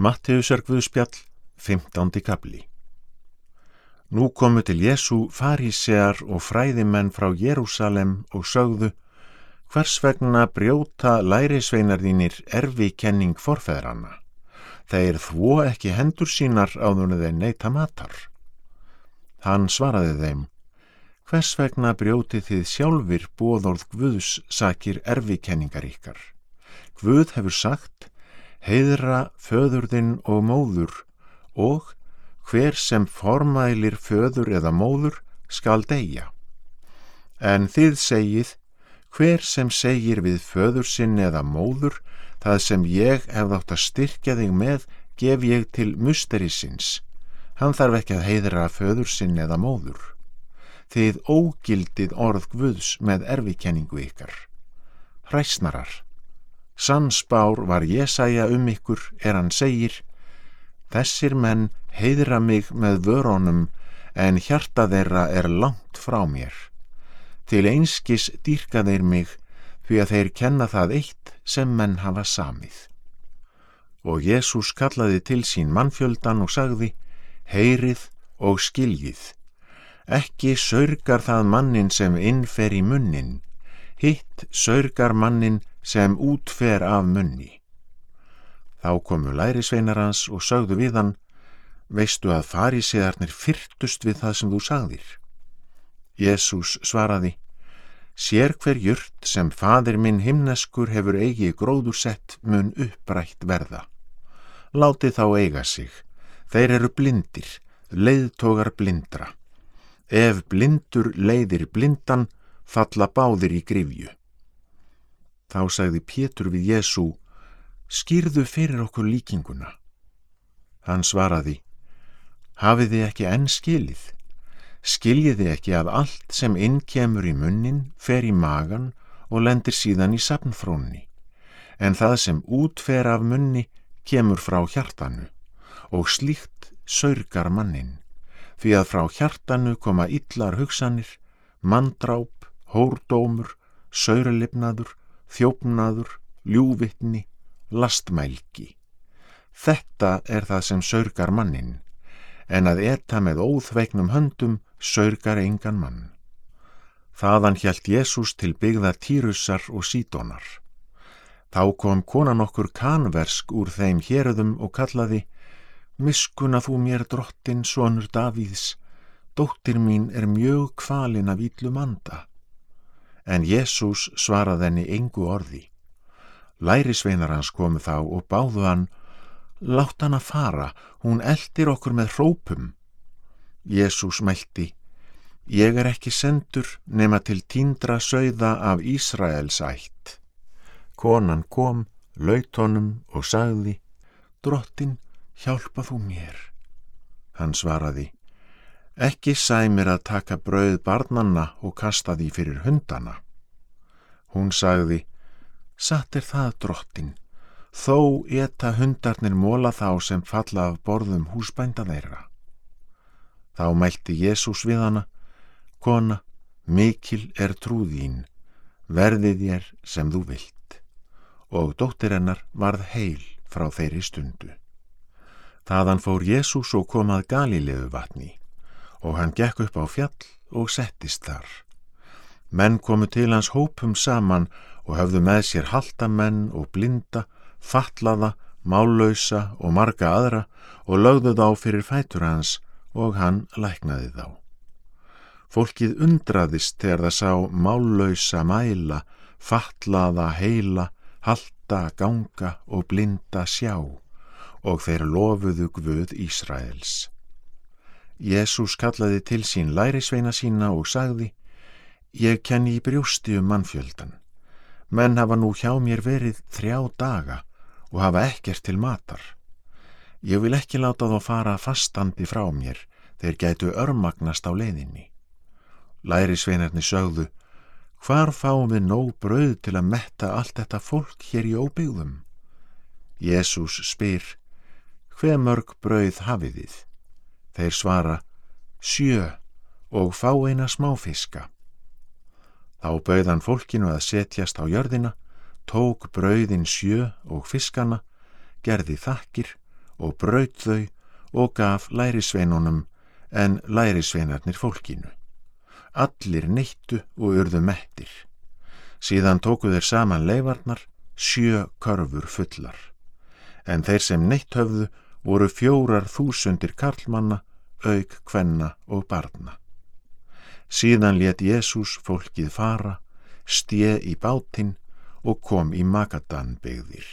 Matteusar Guðspjall, 15. kapli Nú komu til Jésu farísear og fræðimenn frá Jérúsalem og sögðu Hvers vegna brjóta lærisveinar þínir erfi kenning forfeðranna? Þeir þvó ekki hendur sínar áður þeir neyta matar. Hann svaraði þeim Hvers vegna brjóti þið sjálfur bóðorð Guðs sakir erfikenningar ykkar? Guð hefur sagt heiðra föðurðinn og móður og hver sem formælir föður eða móður skal deyja. En þið segið, hver sem segir við föður sinn eða móður, það sem ég hef þátt að styrkja þig með, gef ég til musterisins. Hann þarf ekki að heiðra föður sinn eða móður. Þið ógildið orð Guðs með erfikenningu ykkar. Hræsnarar. Sansbár var Jésaja um ykkur er hann segir Þessir menn heiðra mig með vöronum en hjarta þeirra er langt frá mér. Til einskis dýrka þeir mig því að þeir kenna það eitt sem menn hafa samið. Og Jésús kallaði til sín mannfjöldan og sagði Heyrið og skiljið. Ekki saurgar það mannin sem innfer í munnin, hitt saurgar mannin sem útfer af munni. Þá komu lærisveinar hans og sögðu við hann, veistu að fariseðarnir fyrtust við það sem þú sagðir. Jésús svaraði, sér hver jurt sem fadir minn himneskur hefur eigi gróðursett mun upprætt verða. Láti þá eiga sig, þeir eru blindir, leiðtogar blindra. Ef blindur leiðir blindan, falla báðir í grifju. Þá sagði Pétur við Jésu, skýrðu fyrir okkur líkinguna. Hann svaraði, hafið þið ekki enn skilið? Skiljið þið ekki að allt sem innkemur í munnin fer í magan og lendir síðan í sapnfrónni, en það sem útfer af munni kemur frá hjartanu og slíkt saurgar mannin, því að frá hjartanu koma illar hugsanir, mandráp, hórdómur, saurlipnaður, þjófnaður, ljúvittni, lastmælgi. Þetta er það sem saurgar mannin, en að eta með óþveiknum höndum saurgar engan mann. Þaðan hjælt Jésús til byggða Týrussar og Sídónar. Þá kom konan okkur kanversk úr þeim héröðum og kallaði Miskuna þú mér drottin, sonur Davíðs, dóttir mín er mjög kvalin af íllum anda en Jésús svaraði henni engu orði. Lærisveinar hans komu þá og báðu hann, látt hann að fara, hún eldir okkur með hrópum. Jésús mælti, ég er ekki sendur nema til tíndra sögða af Ísraels ætt. Konan kom, laut honum og sagði, drottin, hjálpa þú mér. Hann svaraði, Ekki sæmir að taka brauð barnanna og kasta því fyrir hundana. Hún sagði, satt er það drottin, þó etta hundarnir móla þá sem falla af borðum húsbænda þeirra. Þá mælti Jésús við hana, kona, mikil er trúðín, verðið ég sem þú vilt. Og dóttir hennar varð heil frá þeirri stundu. Þaðan fór Jésús og komað galilegu vatni og hann gekk upp á fjall og settist þar. Menn komu til hans hópum saman og höfðu með sér haltamenn og blinda, fatlaða, mállausa og marga aðra og lögðu þá fyrir fætur hans og hann læknaði þá. Fólkið undraðist þegar það sá mállausa mæla, fatlaða heila, halta ganga og blinda sjá og þeir lofuðu Guð Ísraels. Jésús kallaði til sín lærisveina sína og sagði Ég kenni í brjósti um mannfjöldan. Menn hafa nú hjá mér verið þrjá daga og hafa ekkert til matar. Ég vil ekki láta þá fara fastandi frá mér þeir gætu örmagnast á leiðinni. Lærisveinarni sögðu Hvar fáum við nóg brauð til að metta allt þetta fólk hér í óbyggðum? Jésús spyr Hver mörg brauð hafið þið? Þeir svara, sjö og fá eina smáfiska. Þá bauðan fólkinu að setjast á jörðina, tók brauðin sjö og fiskana, gerði þakkir og braut þau og gaf lærisveinunum en lærisveinarnir fólkinu. Allir neittu og urðu mettir. Síðan tóku þeir saman leifarnar, sjö körfur fullar. En þeir sem neitt höfðu voru fjórar þúsundir karlmanna, auk kvenna og barna. Síðan let Jésús fólkið fara, stje í bátinn og kom í Magadan byggðir.